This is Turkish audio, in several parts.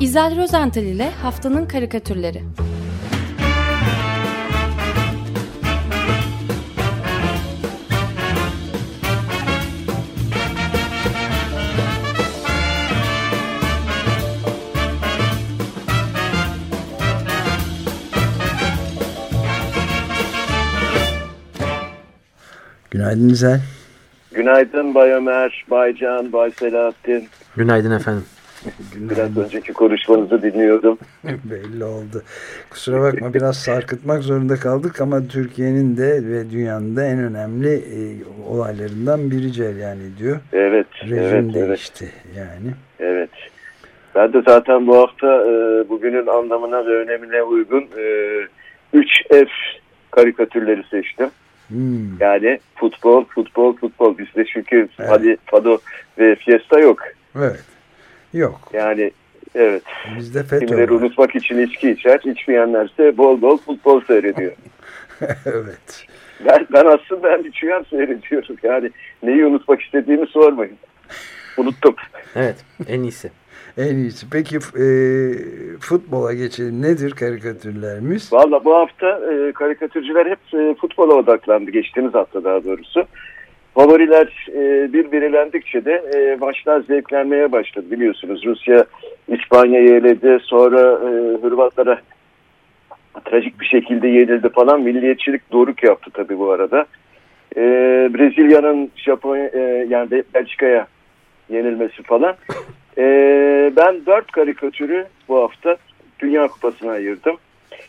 İzel Rozental ile Haftanın Karikatürleri Günaydın İzel. Günaydın Bay Ömer, Bay Can, Bay Selahattin. Günaydın efendim. Biraz önceki konuşmanızı dinliyordum. Belli oldu. Kusura bakma biraz sarkıtmak zorunda kaldık ama Türkiye'nin de ve dünyanın da en önemli e, olaylarından biri cereyan ediyor. Evet, Rejim evet, değişti yani. evet. Ben de zaten bu hafta e, bugünün anlamına ve önemine uygun e, 3F karikatürleri seçtim. Hmm. Yani futbol, futbol, futbol. Bizde çünkü Evet. hadi fado ve fiesta yok. Evet. Yok. Yani evet. Bizde FETÖ Kimileri var. unutmak için içki içer, içmeyenlerse bol bol futbol seyrediyor. evet. Ben, ben aslında ben içiyorum seyrediyorum. Yani neyi unutmak istediğimi sormayın. Unuttum. Evet en iyisi. En iyisi. Peki e, futbola geçelim. Nedir karikatürlerimiz? Valla bu hafta e, karikatürcüler hep e, futbola odaklandı. Geçtiğimiz hafta daha doğrusu. Favoriler e, bir belirlendikçe de e, maçlar zevklenmeye başladı. Biliyorsunuz Rusya İspanya'yı eledi. Sonra e, Hırvatlara trajik bir şekilde yenildi falan. Milliyetçilik doruk yaptı tabii bu arada. E, Brezilya'nın Japonya e, yani Belçika'ya yenilmesi falan. E, ben dört karikatürü bu hafta Dünya Kupası'na ayırdım.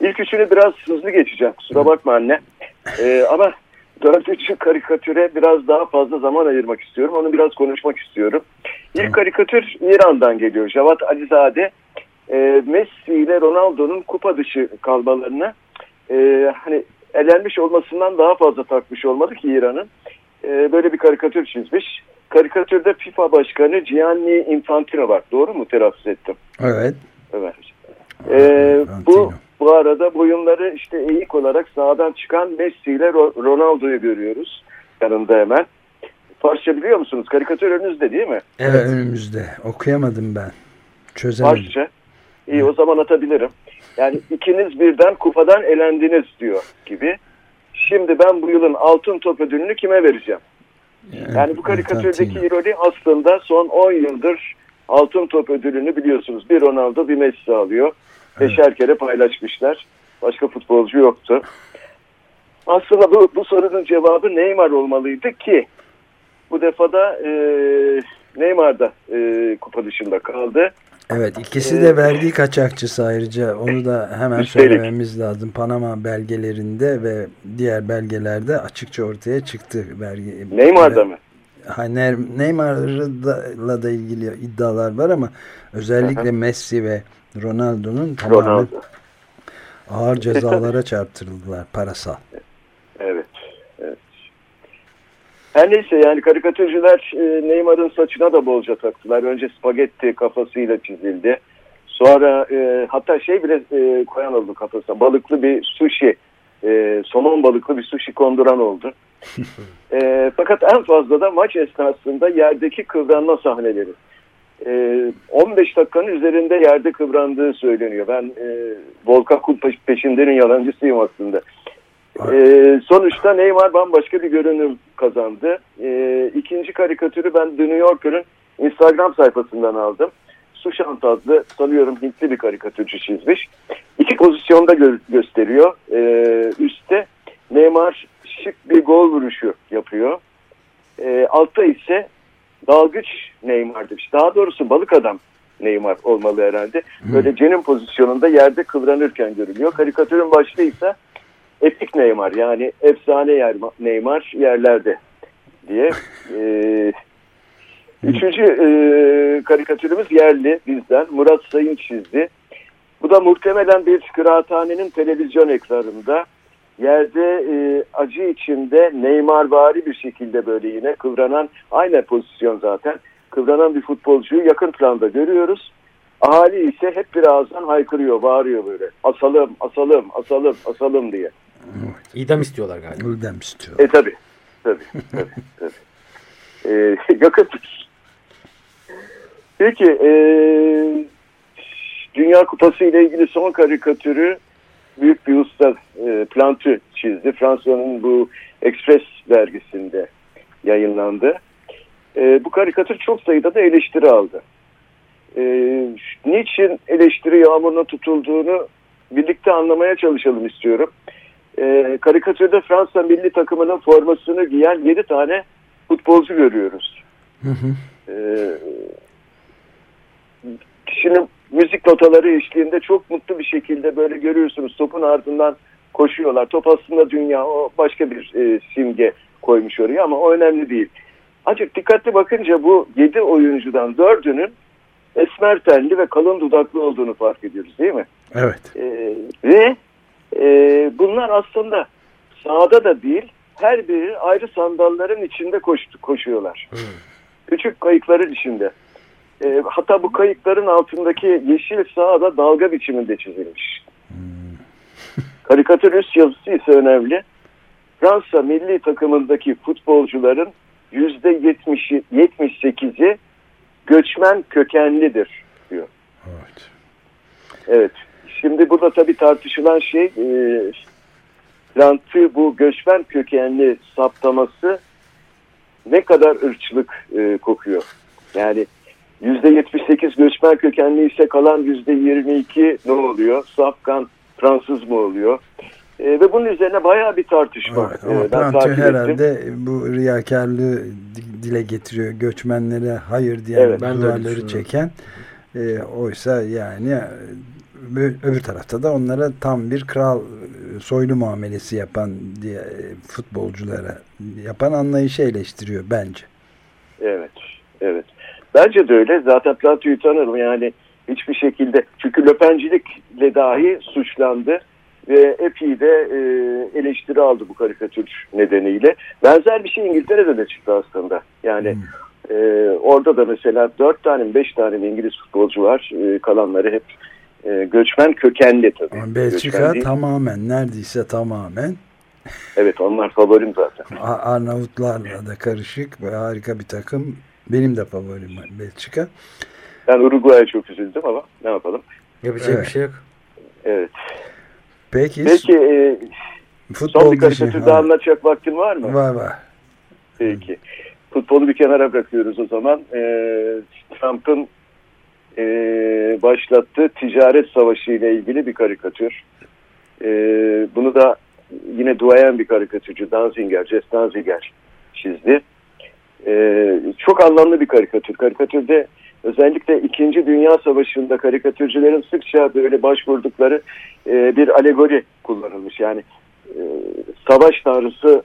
İlk üçünü biraz hızlı geçeceğim. Kusura bakma anne. E, ama dördüncü karikatüre biraz daha fazla zaman ayırmak istiyorum. Onu biraz konuşmak istiyorum. İlk karikatür İran'dan geliyor. Javat Alizade e, Messi ile Ronaldo'nun kupa dışı kalmalarına e, hani elenmiş olmasından daha fazla takmış olmalı ki İran'ın. E, böyle bir karikatür çizmiş. Karikatürde FIFA Başkanı Gianni Infantino var. Doğru mu telaffuz ettim? Evet. Evet. E, bu. Bu arada boyunları işte eğik olarak sağdan çıkan Messi ile Ro- Ronaldo'yu görüyoruz. Yanında hemen. Farsça biliyor musunuz? Karikatür önünüzde değil mi? Evet. Evet. Önümüzde. Okuyamadım ben. Çözemedim. Farsça. İyi o zaman atabilirim. Yani ikiniz birden kupadan elendiniz diyor gibi. Şimdi ben bu yılın altın top ödülünü kime vereceğim? Yani bu karikatürdeki ironi aslında son 10 yıldır altın top ödülünü biliyorsunuz. Bir Ronaldo bir Messi alıyor. Beşer kere paylaşmışlar. Başka futbolcu yoktu. Aslında bu, bu sorunun cevabı Neymar olmalıydı ki bu defada e, Neymar da e, kupa dışında kaldı. Evet ikisi de vergi kaçakçısı ayrıca onu da hemen Üstelik. söylememiz lazım. Panama belgelerinde ve diğer belgelerde açıkça ortaya çıktı vergi. Neymar mı? Neymar'la da ilgili iddialar var ama özellikle Messi ve Ronaldo'nun tamamen Ronaldo. ağır cezalara çarptırıldılar parasal. Evet. evet. Her neyse yani karikatürcüler e, Neymar'ın saçına da bolca taktılar. Önce spagetti kafasıyla çizildi. Sonra e, hatta şey bile e, koyan oldu kafasına. Balıklı bir sushi, e, somon balıklı bir sushi konduran oldu. E, fakat en fazla da maç esnasında yerdeki kıvranma sahneleri. E, 15 dakikanın üzerinde yerde kıvrandığı söyleniyor. Ben e, Volkan Kul peşindenin yalancısıyım aslında. Ee, sonuçta Neymar bambaşka bir görünüm kazandı. Ee, ikinci karikatürü ben The New Yorker'ın Instagram sayfasından aldım. Sushant adlı sanıyorum Hintli bir karikatürcü çizmiş. İki pozisyonda gö- gösteriyor. Ee, üstte Neymar şık bir gol vuruşu yapıyor. Ee, altta ise dalgıç Neymar demiş. Daha doğrusu balık adam Neymar olmalı herhalde. Böyle cenin pozisyonunda yerde kıvranırken görülüyor. Karikatürün başlığı ise Epik Neymar yani efsane yer Neymar yerlerde diye. Ee, üçüncü e, karikatürümüz yerli bizden. Murat Sayın çizdi. Bu da muhtemelen bir kıraathanenin televizyon ekranında. Yerde e, acı içinde Neymar vari bir şekilde böyle yine kıvranan aynı pozisyon zaten. Kıvranan bir futbolcuyu yakın planda görüyoruz. Ahali ise hep bir ağızdan haykırıyor, bağırıyor böyle. Asalım, asalım, asalım, asalım diye. İdam istiyorlar galiba. Öldem istiyor. E tabi. Tabi. tabi, tabi. E, yakıt. Peki. E, Dünya Kupası ile ilgili son karikatürü büyük bir usta e, Plantu çizdi. Fransa'nın bu Express dergisinde yayınlandı. E, bu karikatür çok sayıda da eleştiri aldı. E, niçin eleştiri yağmuruna tutulduğunu birlikte anlamaya çalışalım istiyorum. E, karikatürde Fransa milli takımının formasını giyen 7 tane futbolcu görüyoruz. Hı hı. E, şimdi müzik notaları eşliğinde çok mutlu bir şekilde böyle görüyorsunuz topun ardından koşuyorlar. Top aslında dünya o başka bir e, simge koymuş oraya ama o önemli değil. Ancak dikkatli bakınca bu 7 oyuncudan 4'ünün esmer tenli ve kalın dudaklı olduğunu fark ediyoruz değil mi? Evet. E, ve e, bunlar aslında sahada da değil her biri ayrı sandalların içinde koştu, koşuyorlar. Hmm. Küçük kayıkların içinde. E, hatta bu kayıkların altındaki yeşil sahada dalga biçiminde çizilmiş. Hmm. Karikatür üst yazısı ise önemli. Fransa milli takımındaki futbolcuların yüzde 78'i göçmen kökenlidir diyor. Evet. Evet. Şimdi burada tabii tartışılan şey e, Lantı bu göçmen kökenli saptaması ne kadar ırkçılık e, kokuyor. Yani %78 göçmen kökenli ise kalan %22 ne oluyor? Safkan Fransız mı oluyor? E, ve bunun üzerine bayağı bir tartışma. Evet, ama e, Prantö herhalde ettim. bu riyakarlığı dile getiriyor. Göçmenlere hayır diyen evet, duvarları çeken. E, oysa yani öbür tarafta da onlara tam bir kral e, soylu muamelesi yapan diye e, futbolculara yapan anlayışı eleştiriyor bence. Evet, evet. Bence de öyle. Zaten Plato'yu tanırım yani hiçbir şekilde. Çünkü löpencilikle dahi suçlandı ve epey de e, eleştiri aldı bu karikatür nedeniyle. Benzer bir şey İngiltere'de de çıktı aslında. Yani hmm. e, orada da mesela dört tane beş tane İngiliz futbolcu var. E, kalanları hep e, göçmen kökenli tabii. Yani Belçika tamamen neredeyse tamamen. Evet onlar favorim zaten. Arnavutlarla da karışık ve harika bir takım. Benim de favorim Belçika. Ben Uruguay'a çok üzüldüm ama ne yapalım. Yapacak evet. bir şey yok. Evet. Peki. Peki e, Futbol son bir karikatür daha anlatacak vaktin var mı? Var var. Peki. Futbolu bir kenara bırakıyoruz o zaman. E, Trump'ın e, başlattığı ticaret savaşı ile ilgili bir karikatür. E, bunu da yine duayen bir karikatürcü Danziger, Jess Danziger çizdi. E, çok anlamlı bir karikatür. Karikatürde özellikle 2. Dünya Savaşı'nda karikatürcülerin sıkça böyle başvurdukları e, bir alegori kullanılmış. Yani e, savaş tanrısı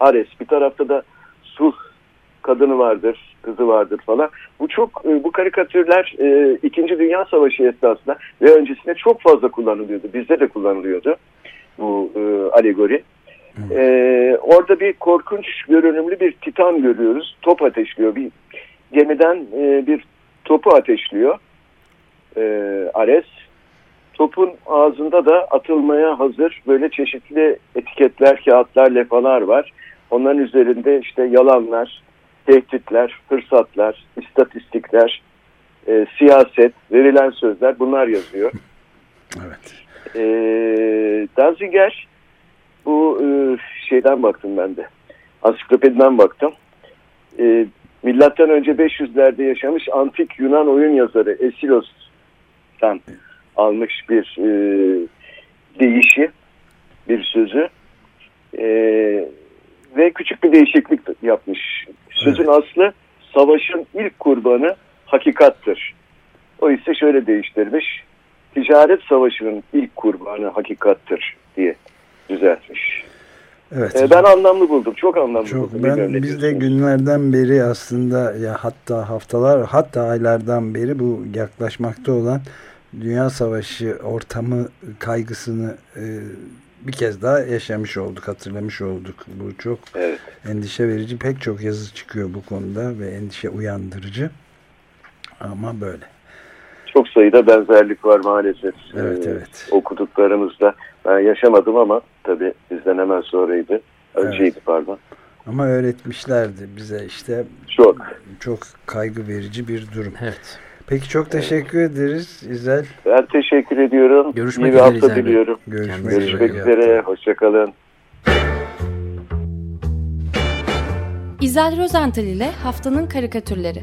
Ares, bir tarafta da sulh kadını vardır, kızı vardır falan. Bu çok e, bu karikatürler e, İkinci Dünya Savaşı esnasında ve öncesinde çok fazla kullanılıyordu. Bizde de kullanılıyordu bu e, alegori. E, orada bir korkunç görünümlü bir titan görüyoruz. Top ateşliyor. Bir gemiden e, bir topu ateşliyor. E, Ares. Topun ağzında da atılmaya hazır böyle çeşitli etiketler, kağıtlar, lefalar var. Onların üzerinde işte yalanlar, tehditler, fırsatlar, istatistikler, e, siyaset, verilen sözler bunlar yazıyor. Evet. E, Danziger bu e, şeyden baktım ben de. Ansiklopediden baktım. E, milattan önce 500'lerde yaşamış antik Yunan oyun yazarı Esilos'tan almış bir e, deyişi, bir sözü. E, ve küçük bir değişiklik yapmış. Sözün evet. aslı savaşın ilk kurbanı hakikattır. O ise şöyle değiştirmiş. Ticaret savaşının ilk kurbanı hakikattır diye düzeltmiş. Evet. Ee, ben anlamlı buldum. Çok anlamlı çok, buldum. Ben, biz de günlerden beri aslında ya hatta haftalar hatta aylardan beri bu yaklaşmakta olan Dünya Savaşı ortamı kaygısını e, bir kez daha yaşamış olduk, hatırlamış olduk. Bu çok evet. endişe verici. Pek çok yazı çıkıyor bu konuda ve endişe uyandırıcı. Ama böyle. Çok sayıda benzerlik var maalesef. Evet, ee, evet. Okuduklarımızda. Ben yaşamadım ama tabii bizden hemen sonraydı. Önceydi evet. pardon. Ama öğretmişlerdi bize işte. Çok. Çok kaygı verici bir durum. Evet. Peki çok teşekkür ederiz İzel. Ben teşekkür ediyorum. Görüşmek İyi bir üzere hafta İzel diliyorum. Görüşmek, Görüşmek üzere. üzere. Hoşçakalın. İzel Rozental ile Haftanın Karikatürleri